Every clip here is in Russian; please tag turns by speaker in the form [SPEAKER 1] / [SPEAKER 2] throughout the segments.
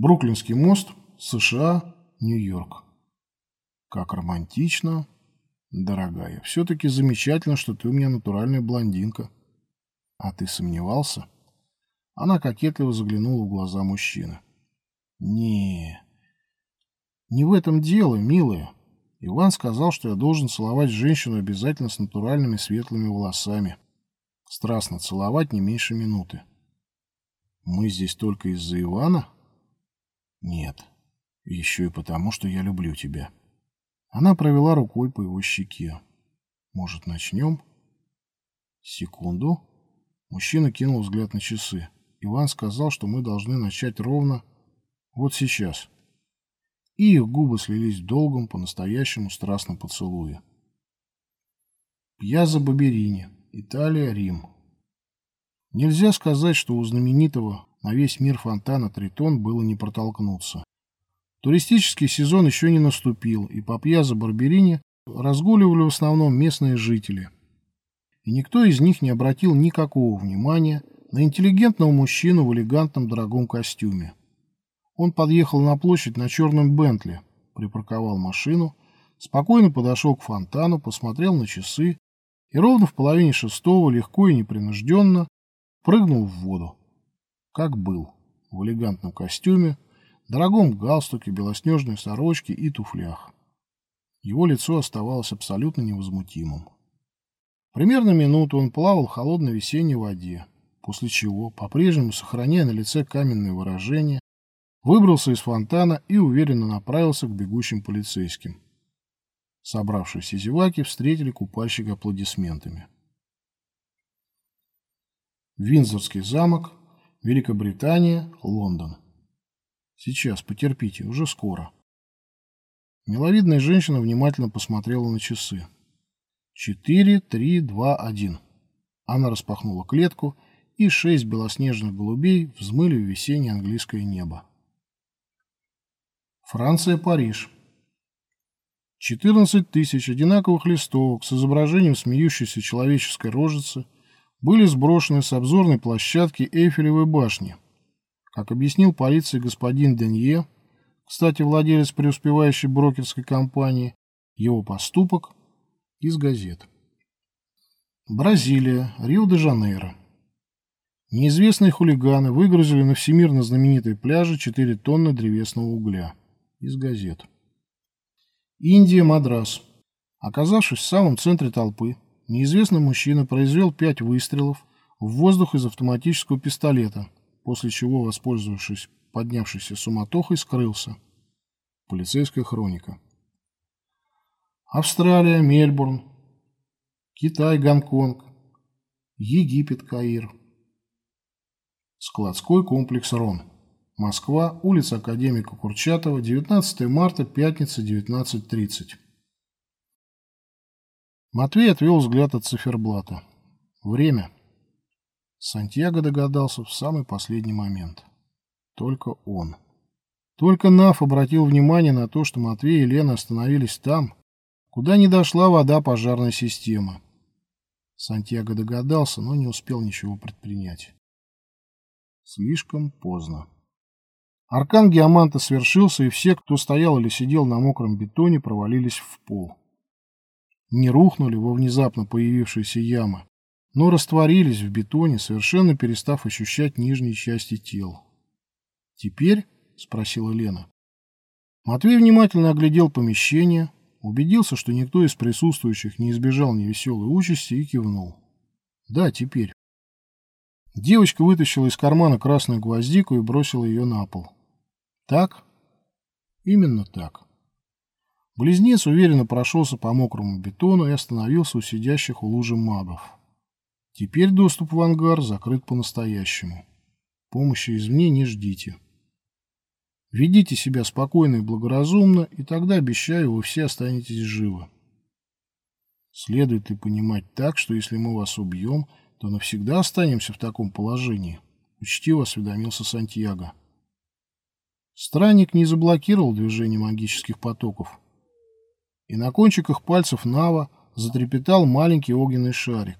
[SPEAKER 1] Бруклинский мост, США, Нью-Йорк. Как романтично. Дорогая, все-таки замечательно, что ты у меня натуральная блондинка. А ты сомневался? Она кокетливо заглянула в глаза мужчины. Не, не в этом дело, милая. Иван сказал, что я должен целовать женщину обязательно с натуральными светлыми волосами. Страстно целовать не меньше минуты. Мы здесь только из-за Ивана? Нет. Еще и потому, что я люблю тебя. Она провела рукой по его щеке. Может, начнем? Секунду. Мужчина кинул взгляд на часы. Иван сказал, что мы должны начать ровно вот сейчас. И их губы слились в долгом, по-настоящему страстном поцелуе. Пьяза Баберини. Италия, Рим. Нельзя сказать, что у знаменитого на весь мир фонтана Тритон было не протолкнуться. Туристический сезон еще не наступил, и по Пьяза Барберини разгуливали в основном местные жители. И никто из них не обратил никакого внимания на интеллигентного мужчину в элегантном дорогом костюме. Он подъехал на площадь на черном Бентли, припарковал машину, спокойно подошел к фонтану, посмотрел на часы и ровно в половине шестого легко и непринужденно прыгнул в воду. Как был, в элегантном костюме, дорогом галстуке, белоснежной сорочке и туфлях. Его лицо оставалось абсолютно невозмутимым. Примерно минуту он плавал в холодной весенней воде, после чего, по-прежнему сохраняя на лице каменное выражение, выбрался из фонтана и уверенно направился к бегущим полицейским. Собравшиеся зеваки встретили купальщика аплодисментами. Винзорский замок, Великобритания, Лондон. Сейчас, потерпите, уже скоро. Миловидная женщина внимательно посмотрела на часы. Четыре, три, два, один. Она распахнула клетку, и шесть белоснежных голубей взмыли в весеннее английское небо. Франция, Париж. 14 тысяч одинаковых листовок с изображением смеющейся человеческой рожицы были сброшены с обзорной площадки Эйфелевой башни – как объяснил полиции господин Денье, кстати, владелец преуспевающей брокерской компании, его поступок из газет. Бразилия, Рио-де-Жанейро. Неизвестные хулиганы выгрузили на всемирно знаменитой пляже 4 тонны древесного угля. Из газет. Индия, Мадрас. Оказавшись в самом центре толпы, неизвестный мужчина произвел пять выстрелов в воздух из автоматического пистолета – после чего, воспользовавшись поднявшейся суматохой, скрылся. Полицейская хроника. Австралия, Мельбурн, Китай, Гонконг, Египет, Каир. Складской комплекс «Рон». Москва, улица Академика Курчатова, 19 марта, пятница, 19.30. Матвей отвел взгляд от циферблата. Время. Сантьяго догадался в самый последний момент. Только он. Только Нав обратил внимание на то, что Матвей и Лена остановились там, куда не дошла вода пожарной системы. Сантьяго догадался, но не успел ничего предпринять. Слишком поздно. Аркан Геоманта свершился, и все, кто стоял или сидел на мокром бетоне, провалились в пол. Не рухнули во внезапно появившиеся ямы, но растворились в бетоне, совершенно перестав ощущать нижние части тел. «Теперь?» — спросила Лена. Матвей внимательно оглядел помещение, убедился, что никто из присутствующих не избежал невеселой участи и кивнул. «Да, теперь». Девочка вытащила из кармана красную гвоздику и бросила ее на пол. «Так?» «Именно так». Близнец уверенно прошелся по мокрому бетону и остановился у сидящих у лужи магов. Теперь доступ в ангар закрыт по-настоящему. Помощи извне не ждите. Ведите себя спокойно и благоразумно, и тогда, обещаю, вы все останетесь живы. Следует ли понимать так, что если мы вас убьем, то навсегда останемся в таком положении? Учтиво осведомился Сантьяго. Странник не заблокировал движение магических потоков, и на кончиках пальцев Нава затрепетал маленький огненный шарик.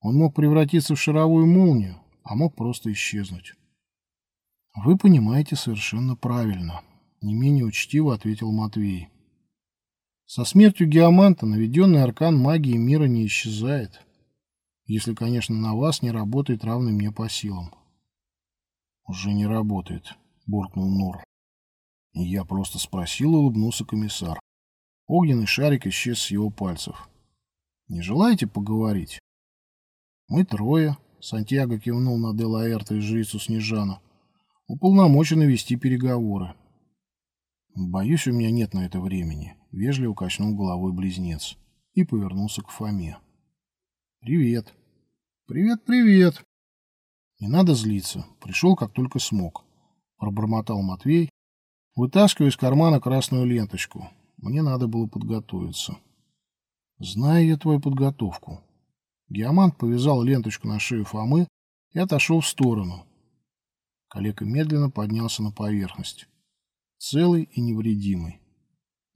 [SPEAKER 1] Он мог превратиться в шаровую молнию, а мог просто исчезнуть. Вы понимаете совершенно правильно, не менее учтиво ответил Матвей. Со смертью Геоманта наведенный аркан магии мира не исчезает, если, конечно, на вас не работает равный мне по силам. Уже не работает, буркнул Нур. Я просто спросил, улыбнулся комиссар. Огненный шарик исчез с его пальцев. Не желаете поговорить? Мы трое, Сантьяго кивнул на Делаэрта и жрицу Снежану, уполномочены вести переговоры. Боюсь, у меня нет на это времени, вежливо качнул головой близнец и повернулся к Фоме. Привет. Привет, привет. Не надо злиться. Пришел, как только смог. Пробормотал Матвей, вытаскивая из кармана красную ленточку. Мне надо было подготовиться. Знаю я твою подготовку. Геомант повязал ленточку на шею Фомы и отошел в сторону. Коллега медленно поднялся на поверхность. Целый и невредимый.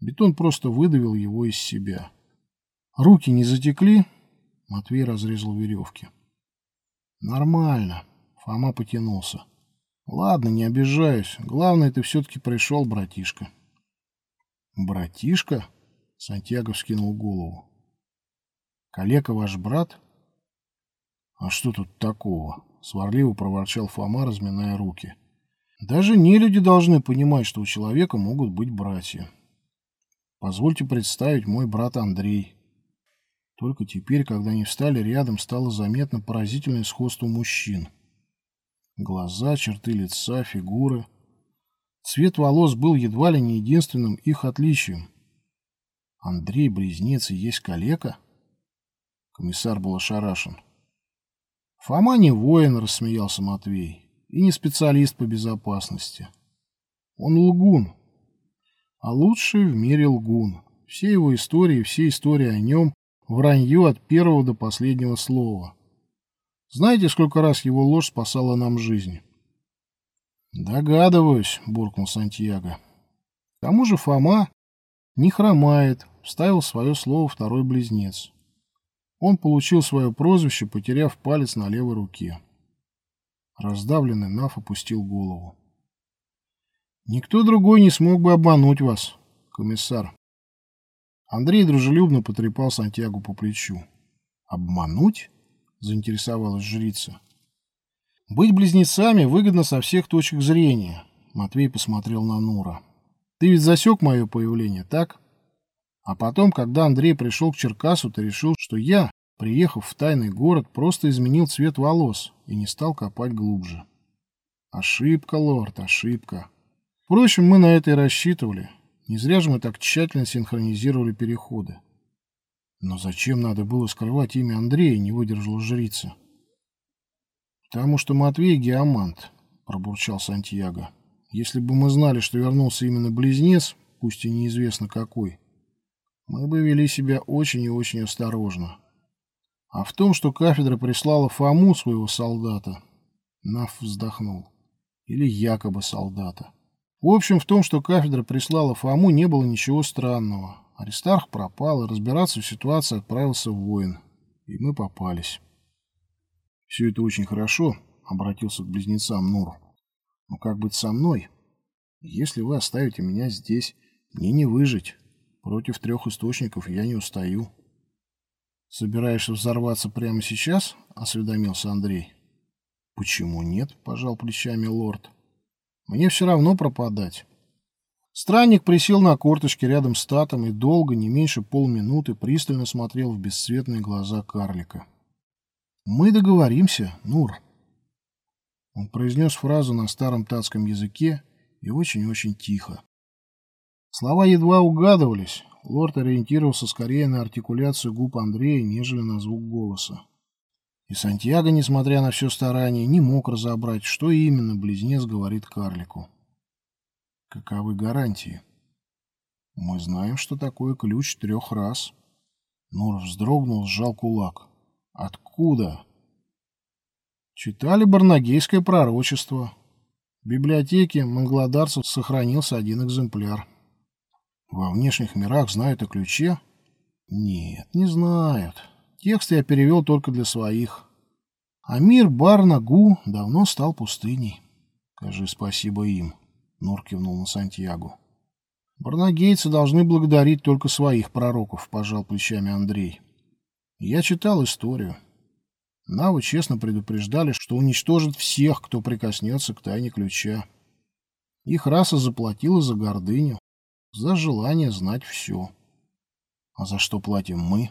[SPEAKER 1] Бетон просто выдавил его из себя. Руки не затекли. Матвей разрезал веревки. Нормально. Фома потянулся. Ладно, не обижаюсь. Главное, ты все-таки пришел, братишка. Братишка? Сантьяго вскинул голову. Калека ваш брат? А что тут такого? Сварливо проворчал Фома, разминая руки. Даже не люди должны понимать, что у человека могут быть братья. Позвольте представить мой брат Андрей. Только теперь, когда они встали рядом, стало заметно поразительное сходство мужчин. Глаза, черты лица, фигуры. Цвет волос был едва ли не единственным их отличием. Андрей близнец и есть калека? Комиссар был ошарашен. Фома не воин, рассмеялся Матвей, и не специалист по безопасности. Он лгун, а лучший в мире лгун. Все его истории, все истории о нем — вранье от первого до последнего слова. Знаете, сколько раз его ложь спасала нам жизнь? Догадываюсь, буркнул Сантьяго. К тому же Фома не хромает, вставил свое слово второй близнец. Он получил свое прозвище, потеряв палец на левой руке. Раздавленный Наф опустил голову. «Никто другой не смог бы обмануть вас, комиссар». Андрей дружелюбно потрепал Сантьягу по плечу. «Обмануть?» — заинтересовалась жрица. «Быть близнецами выгодно со всех точек зрения», — Матвей посмотрел на Нура. «Ты ведь засек мое появление, так?» А потом, когда Андрей пришел к Черкасу, ты решил, что я, приехав в тайный город, просто изменил цвет волос и не стал копать глубже. Ошибка, лорд, ошибка. Впрочем, мы на это и рассчитывали. Не зря же мы так тщательно синхронизировали переходы. Но зачем надо было скрывать имя Андрея, не выдержала жрица. Потому что Матвей геомант, пробурчал Сантьяго. Если бы мы знали, что вернулся именно близнец, пусть и неизвестно какой, мы бы вели себя очень и очень осторожно. А в том, что кафедра прислала Фому, своего солдата, Наф вздохнул. Или якобы солдата. В общем, в том, что кафедра прислала Фому, не было ничего странного. Аристарх пропал, и разбираться в ситуации отправился в воин. И мы попались. «Все это очень хорошо», — обратился к близнецам Нур. «Но как быть со мной? Если вы оставите меня здесь, мне не выжить». Против трех источников я не устаю. Собираешься взорваться прямо сейчас? Осведомился Андрей. Почему нет? Пожал плечами лорд. Мне все равно пропадать. Странник присел на корточки рядом с Татом и долго, не меньше полминуты, пристально смотрел в бесцветные глаза карлика. «Мы договоримся, Нур». Он произнес фразу на старом татском языке и очень-очень тихо. Слова едва угадывались. Лорд ориентировался скорее на артикуляцию губ Андрея, нежели на звук голоса. И Сантьяго, несмотря на все старание, не мог разобрать, что именно близнец говорит карлику. Каковы гарантии? Мы знаем, что такое ключ трех раз. Нур вздрогнул, сжал кулак. Откуда? Читали барнагейское пророчество. В библиотеке мангладарцев сохранился один экземпляр. Во внешних мирах знают о ключе? Нет, не знают. Текст я перевел только для своих. А мир Барнагу давно стал пустыней. Скажи спасибо им, Нур кивнул на Сантьягу. Барнагейцы должны благодарить только своих пророков, пожал плечами Андрей. Я читал историю. Навы честно предупреждали, что уничтожат всех, кто прикоснется к тайне ключа. Их раса заплатила за гордыню, за желание знать все. А за что платим мы?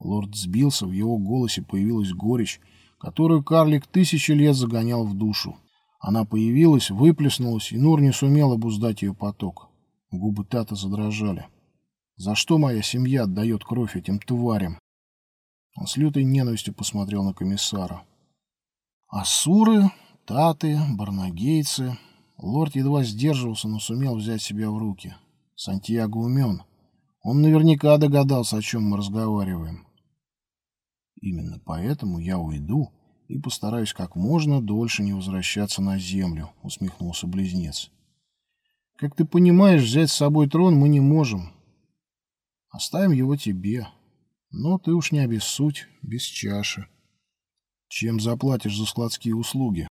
[SPEAKER 1] Лорд сбился, в его голосе появилась горечь, которую карлик тысячи лет загонял в душу. Она появилась, выплеснулась, и Нур не сумел обуздать ее поток. Губы Тата задрожали. «За что моя семья отдает кровь этим тварям?» Он с лютой ненавистью посмотрел на комиссара. Асуры, Таты, Барнагейцы. Лорд едва сдерживался, но сумел взять себя в руки. Сантьяго умен. Он наверняка догадался, о чем мы разговариваем. Именно поэтому я уйду и постараюсь как можно дольше не возвращаться на землю, усмехнулся близнец. Как ты понимаешь, взять с собой трон мы не можем. Оставим его тебе. Но ты уж не обессудь, без чаши. Чем заплатишь за складские услуги?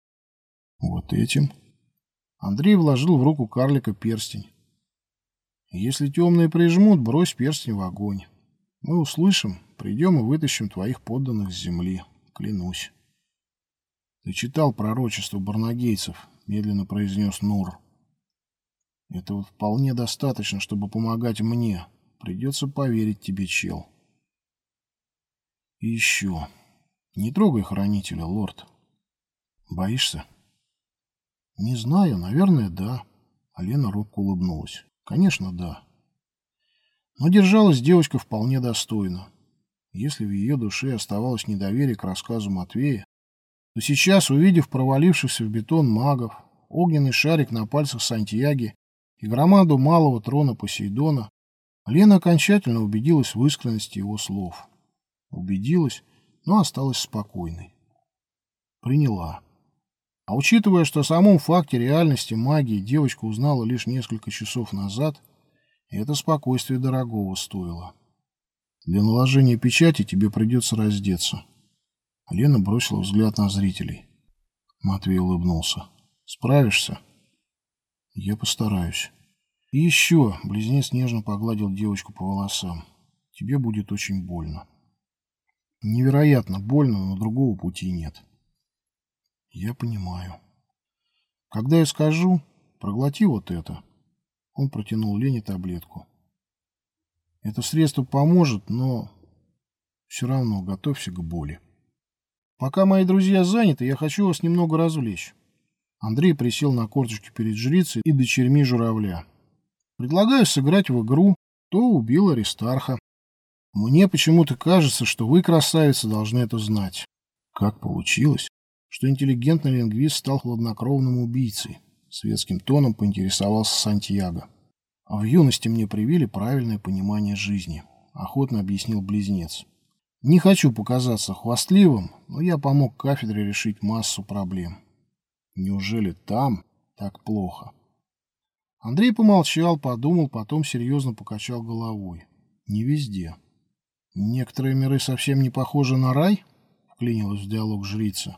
[SPEAKER 1] Вот этим. Андрей вложил в руку карлика перстень. Если темные прижмут, брось перстень в огонь. Мы услышим, придем и вытащим твоих подданных с земли. Клянусь. Ты читал пророчество барнагейцев, медленно произнес Нур. Этого вполне достаточно, чтобы помогать мне. Придется поверить тебе, чел. И еще. Не трогай хранителя, лорд. Боишься? Не знаю, наверное, да. Алена робко улыбнулась. Конечно, да. Но держалась девочка вполне достойно. Если в ее душе оставалось недоверие к рассказу Матвея, то сейчас, увидев провалившихся в бетон магов, огненный шарик на пальцах Сантьяги и громаду малого трона Посейдона, Лена окончательно убедилась в искренности его слов. Убедилась, но осталась спокойной. Приняла. А учитывая, что о самом факте реальности магии девочка узнала лишь несколько часов назад, это спокойствие дорогого стоило. Для наложения печати тебе придется раздеться. Лена бросила взгляд на зрителей. Матвей улыбнулся. Справишься? Я постараюсь. И еще, близнец нежно погладил девочку по волосам. Тебе будет очень больно. Невероятно больно, но другого пути нет. Я понимаю. Когда я скажу, проглоти вот это. Он протянул Лене таблетку. Это средство поможет, но все равно готовься к боли. Пока мои друзья заняты, я хочу вас немного развлечь. Андрей присел на корточки перед жрицей и дочерьми журавля. Предлагаю сыграть в игру «Кто убил Аристарха?». Мне почему-то кажется, что вы, красавицы, должны это знать. Как получилось, что интеллигентный лингвист стал хладнокровным убийцей? Светским тоном поинтересовался Сантьяго. А в юности мне привили правильное понимание жизни, охотно объяснил близнец. Не хочу показаться хвастливым, но я помог кафедре решить массу проблем. Неужели там так плохо? Андрей помолчал, подумал, потом серьезно покачал головой. Не везде. Некоторые миры совсем не похожи на рай, вклинилась в диалог жрица.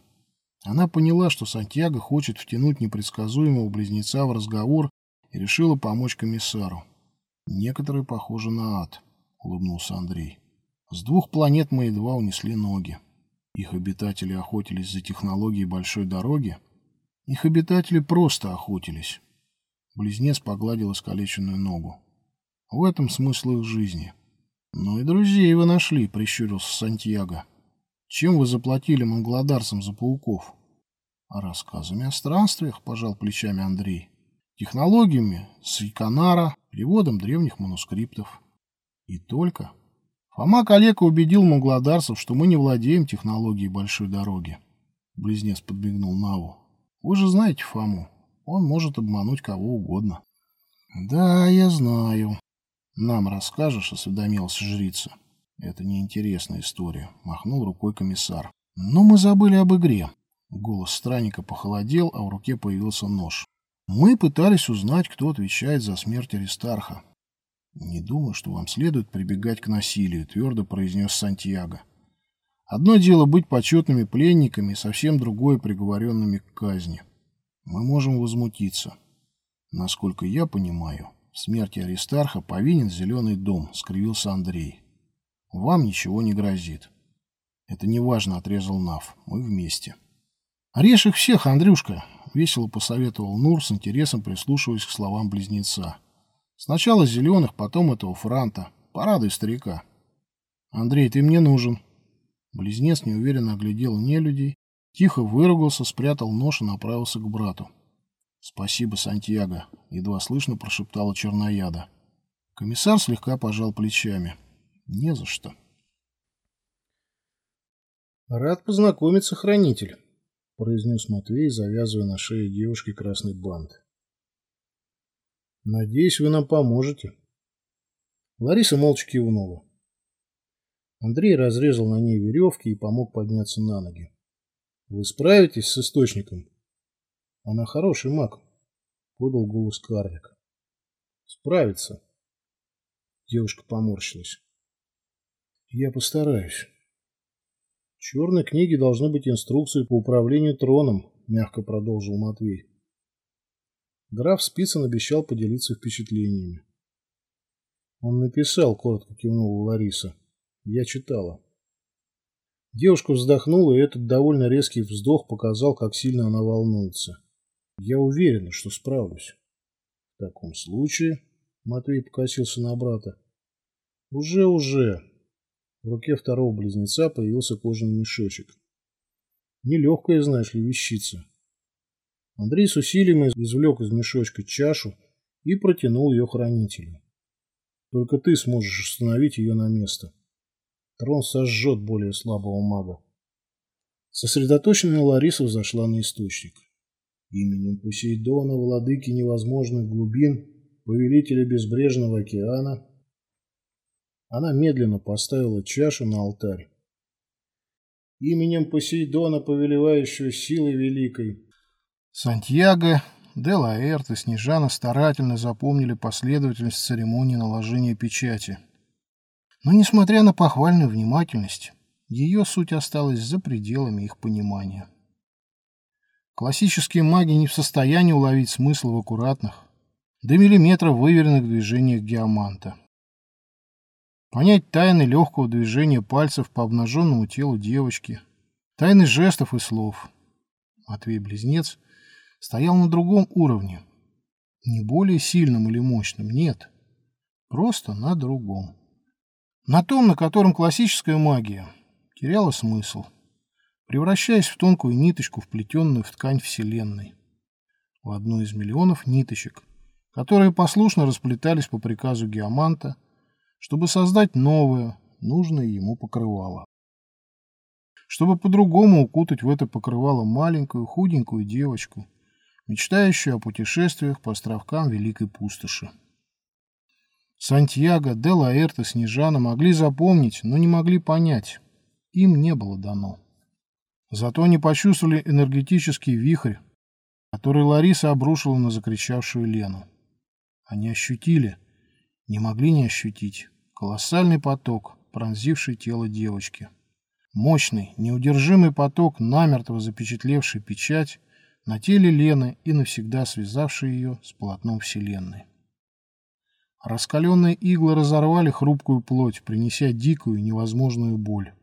[SPEAKER 1] Она поняла, что Сантьяго хочет втянуть непредсказуемого близнеца в разговор и решила помочь комиссару. Некоторые похожи на ад, улыбнулся Андрей. С двух планет мы едва унесли ноги. Их обитатели охотились за технологией большой дороги. Их обитатели просто охотились. Близнец погладил искалеченную ногу. В этом смысл их жизни. Ну и друзей вы нашли, прищурился Сантьяго. Чем вы заплатили монголодарцам за пауков? А рассказами о странствиях, пожал плечами Андрей. Технологиями с Иконара, переводом древних манускриптов. И только. Фома Калека убедил монголодарцев, что мы не владеем технологией большой дороги. Близнец подбегнул Наву. Вы же знаете Фому. Он может обмануть кого угодно. Да, я знаю. Нам расскажешь, осведомилась жрица. Это неинтересная история, махнул рукой комиссар. Но мы забыли об игре. Голос странника похолодел, а в руке появился нож. Мы пытались узнать, кто отвечает за смерть Аристарха. Не думаю, что вам следует прибегать к насилию, твердо произнес Сантьяго. Одно дело быть почетными пленниками, совсем другое приговоренными к казни. Мы можем возмутиться. Насколько я понимаю, в смерти Аристарха повинен Зеленый дом, скривился Андрей. Вам ничего не грозит. Это неважно, отрезал Нав. Мы вместе. Режь их всех, Андрюшка, весело посоветовал Нур с интересом прислушиваясь к словам близнеца. Сначала зеленых, потом этого франта. Порадуй старика. Андрей, ты мне нужен. Близнец неуверенно оглядел нелюдей, тихо выругался, спрятал нож и направился к брату. «Спасибо, Сантьяго», — едва слышно прошептала чернояда. Комиссар слегка пожал плечами. «Не за что». «Рад познакомиться, хранитель», — произнес Матвей, завязывая на шее девушки красный бант. «Надеюсь, вы нам поможете». Лариса молча кивнула. Андрей разрезал на ней веревки и помог подняться на ноги. «Вы справитесь с источником?» «Она хороший маг», — подал голос карлик. «Справится». Девушка поморщилась. «Я постараюсь». «В черной книге должны быть инструкции по управлению троном», — мягко продолжил Матвей. Граф Спицын обещал поделиться впечатлениями. Он написал, коротко кивнула Лариса. Я читала. Девушка вздохнула, и этот довольно резкий вздох показал, как сильно она волнуется. Я уверена, что справлюсь. В таком случае, Матвей покосился на брата. Уже, уже. В руке второго близнеца появился кожаный мешочек. Нелегкая, знаешь ли, вещица. Андрей с усилием извлек из мешочка чашу и протянул ее хранителю. Только ты сможешь установить ее на место. Трон сожжет более слабого мага. Сосредоточенная Лариса взошла на источник. Именем Посейдона, владыки невозможных глубин, повелителя безбрежного океана, она медленно поставила чашу на алтарь. Именем Посейдона, повелевающего силой великой. Сантьяго, де и Снежана старательно запомнили последовательность церемонии наложения печати – но, несмотря на похвальную внимательность, ее суть осталась за пределами их понимания. Классические маги не в состоянии уловить смысл в аккуратных, до миллиметра выверенных движениях геоманта. Понять тайны легкого движения пальцев по обнаженному телу девочки, тайны жестов и слов. Матвей-близнец стоял на другом уровне. Не более сильным или мощным, нет. Просто на другом. На том, на котором классическая магия теряла смысл, превращаясь в тонкую ниточку, вплетенную в ткань Вселенной. В одну из миллионов ниточек, которые послушно расплетались по приказу Геоманта, чтобы создать новое, нужное ему покрывало. Чтобы по-другому укутать в это покрывало маленькую, худенькую девочку, мечтающую о путешествиях по островкам Великой Пустоши. Сантьяго, де Лаэрт и Снежана могли запомнить, но не могли понять. Им не было дано. Зато они почувствовали энергетический вихрь, который Лариса обрушила на закричавшую Лену. Они ощутили, не могли не ощутить, колоссальный поток, пронзивший тело девочки. Мощный, неудержимый поток, намертво запечатлевший печать на теле Лены и навсегда связавший ее с полотном Вселенной. Раскаленные иглы разорвали хрупкую плоть, принеся дикую, невозможную боль.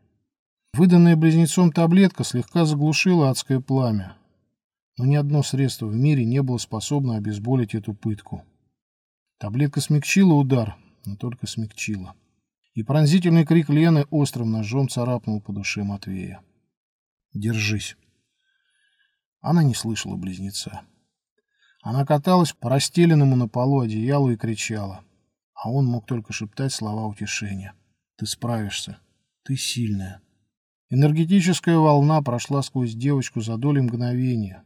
[SPEAKER 1] Выданная близнецом таблетка слегка заглушила адское пламя. Но ни одно средство в мире не было способно обезболить эту пытку. Таблетка смягчила удар, но только смягчила. И пронзительный крик Лены острым ножом царапнул по душе Матвея. «Держись!» Она не слышала близнеца. Она каталась по расстеленному на полу одеялу и кричала а он мог только шептать слова утешения. «Ты справишься. Ты сильная». Энергетическая волна прошла сквозь девочку за доли мгновения.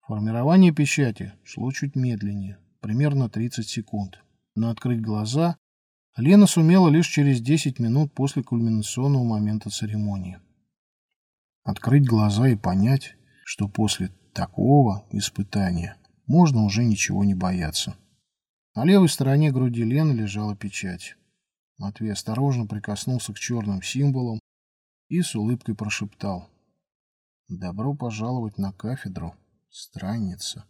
[SPEAKER 1] Формирование печати шло чуть медленнее, примерно 30 секунд. Но открыть глаза Лена сумела лишь через 10 минут после кульминационного момента церемонии. Открыть глаза и понять, что после такого испытания можно уже ничего не бояться. На левой стороне груди Лены лежала печать. Матвей осторожно прикоснулся к черным символам и с улыбкой прошептал. «Добро пожаловать на кафедру, странница».